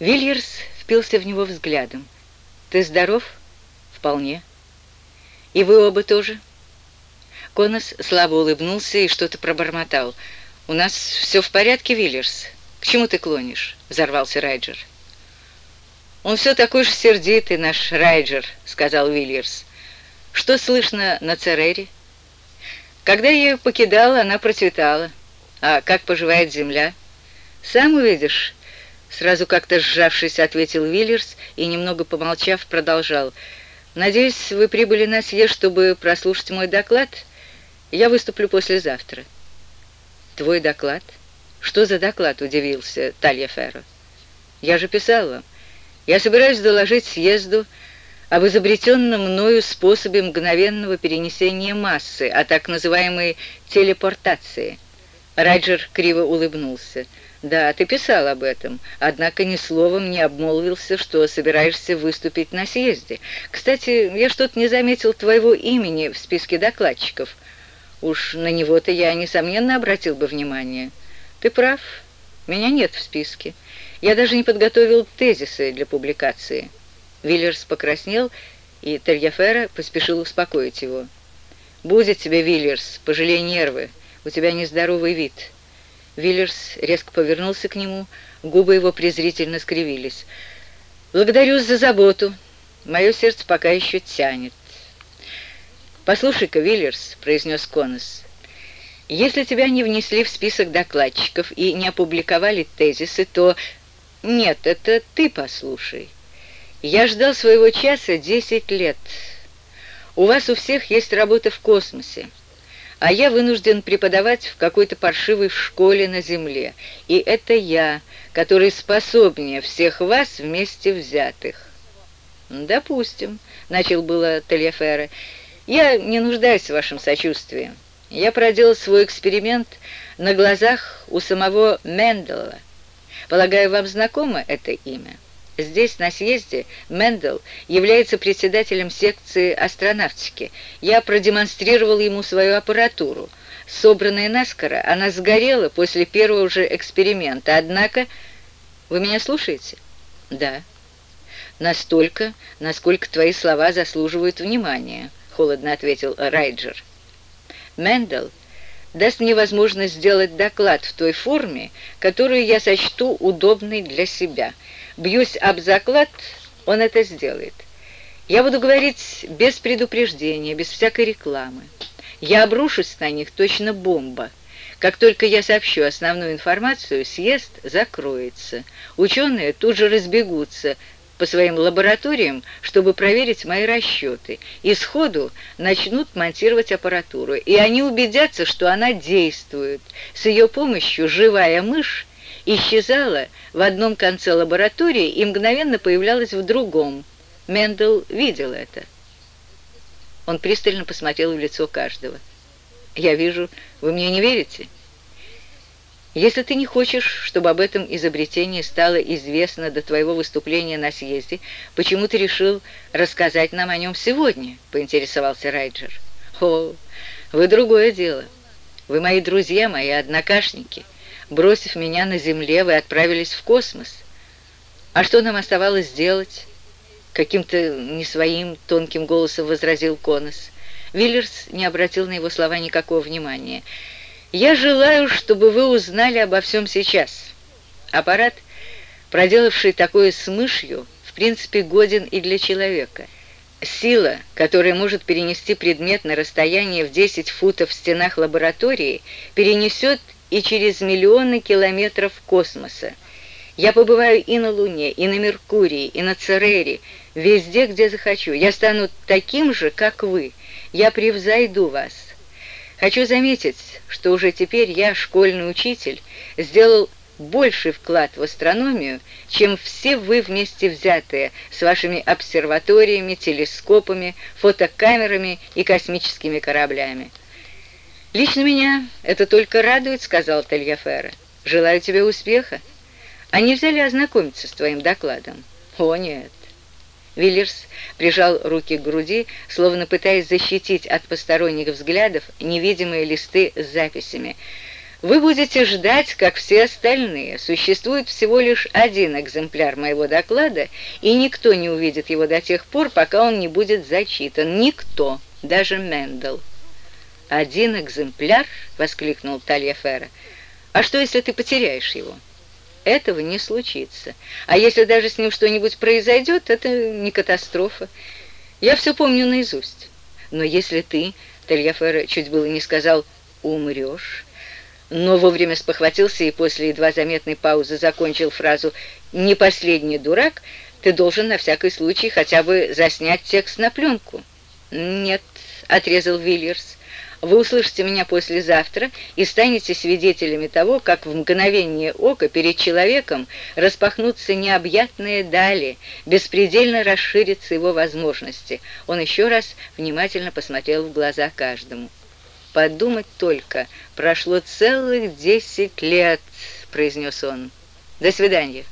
Вильерс впился в него взглядом. «Ты здоров?» «Вполне». «И вы оба тоже?» Конос слабо улыбнулся и что-то пробормотал. «У нас все в порядке, Виллерс. К чему ты клонишь?» — взорвался Райджер. «Он все такой же сердитый, наш Райджер», — сказал Вильерс. «Что слышно на Церере?» «Когда я ее покидал, она процветала. А как поживает земля?» «Сам увидишь». Сразу как-то сжавшись, ответил Виллерс и, немного помолчав, продолжал. «Надеюсь, вы прибыли на съезд, чтобы прослушать мой доклад?» Я выступлю послезавтра». «Твой доклад? Что за доклад?» — удивился Талья Ферро. «Я же писал вам. Я собираюсь доложить съезду об изобретенном мною способе мгновенного перенесения массы, о так называемой телепортации». Раджер криво улыбнулся. «Да, ты писал об этом, однако ни словом не обмолвился, что собираешься выступить на съезде. Кстати, я что-то не заметил твоего имени в списке докладчиков». Уж на него-то я, несомненно, обратил бы внимание. Ты прав, меня нет в списке. Я даже не подготовил тезисы для публикации. Виллерс покраснел, и Тельяфера поспешил успокоить его. «Будет тебе, Виллерс, пожалей нервы, у тебя нездоровый вид». Виллерс резко повернулся к нему, губы его презрительно скривились. «Благодарю за заботу. Мое сердце пока еще тянет». «Послушай-ка, Виллерс», — произнес Конос, — «если тебя не внесли в список докладчиков и не опубликовали тезисы, то...» «Нет, это ты послушай. Я ждал своего часа десять лет. У вас у всех есть работа в космосе, а я вынужден преподавать в какой-то паршивой школе на Земле. И это я, который способнее всех вас вместе взятых». «Допустим», — начал было Тельяфера, — я не нуждаюсь в вашем сочувствии. Я проделал свой эксперимент на глазах у самого Мендела. Полагаю, вам знакомо это имя? Здесь, на съезде, Мендел является председателем секции астронавтики. Я продемонстрировал ему свою аппаратуру. Собранная наскоро, она сгорела после первого же эксперимента. Однако... Вы меня слушаете? Да. Настолько, насколько твои слова заслуживают внимания холодно ответил Райджер. Мендел даст мне возможность сделать доклад в той форме, которую я сочту удобной для себя. Бьюсь об заклад, он это сделает. Я буду говорить без предупреждения, без всякой рекламы. Я обрушусь на них точно бомба. Как только я сообщу основную информацию, съезд закроется. Ученые тут же разбегутся, по своим лабораториям, чтобы проверить мои расчеты, и сходу начнут монтировать аппаратуру, и они убедятся, что она действует. С ее помощью живая мышь исчезала в одном конце лаборатории и мгновенно появлялась в другом. Мендел видел это. Он пристально посмотрел в лицо каждого. «Я вижу, вы мне не верите?» Если ты не хочешь, чтобы об этом изобретении стало известно до твоего выступления на съезде, почему ты решил рассказать нам о нем сегодня?» — поинтересовался Райджер. «О, вы другое дело. Вы мои друзья, мои однокашники. Бросив меня на земле, вы отправились в космос. А что нам оставалось делать?» Каким-то не своим тонким голосом возразил Конос. Виллерс не обратил на его слова никакого внимания. Я желаю, чтобы вы узнали обо всем сейчас. Аппарат, проделавший такое с мышью, в принципе годен и для человека. Сила, которая может перенести предмет на расстояние в 10 футов в стенах лаборатории, перенесет и через миллионы километров космоса. Я побываю и на Луне, и на Меркурии, и на Церере, везде, где захочу. Я стану таким же, как вы. Я превзойду вас. Хочу заметить, что уже теперь я, школьный учитель, сделал больший вклад в астрономию, чем все вы вместе взятые с вашими обсерваториями, телескопами, фотокамерами и космическими кораблями. «Лично меня это только радует», — сказал Тельяфера. «Желаю тебе успеха. А нельзя ли ознакомиться с твоим докладом?» «О, нет. Виллерс прижал руки к груди, словно пытаясь защитить от посторонних взглядов невидимые листы с записями. Вы будете ждать, как все остальные. Существует всего лишь один экземпляр моего доклада, и никто не увидит его до тех пор, пока он не будет зачитан. Никто, даже Мендел. «Один экземпляр?» — воскликнул Тальяфера. «А что, если ты потеряешь его?» «Этого не случится. А если даже с ним что-нибудь произойдет, это не катастрофа. Я все помню наизусть. Но если ты, Тальяфера чуть было не сказал, умрешь, но вовремя спохватился и после едва заметной паузы закончил фразу «не последний дурак», ты должен на всякий случай хотя бы заснять текст на пленку. «Нет», — отрезал Вильерс, — «вы услышите меня послезавтра и станете свидетелями того, как в мгновение ока перед человеком распахнутся необъятные дали, беспредельно расширятся его возможности». Он еще раз внимательно посмотрел в глаза каждому. «Подумать только, прошло целых десять лет», — произнес он. «До свидания».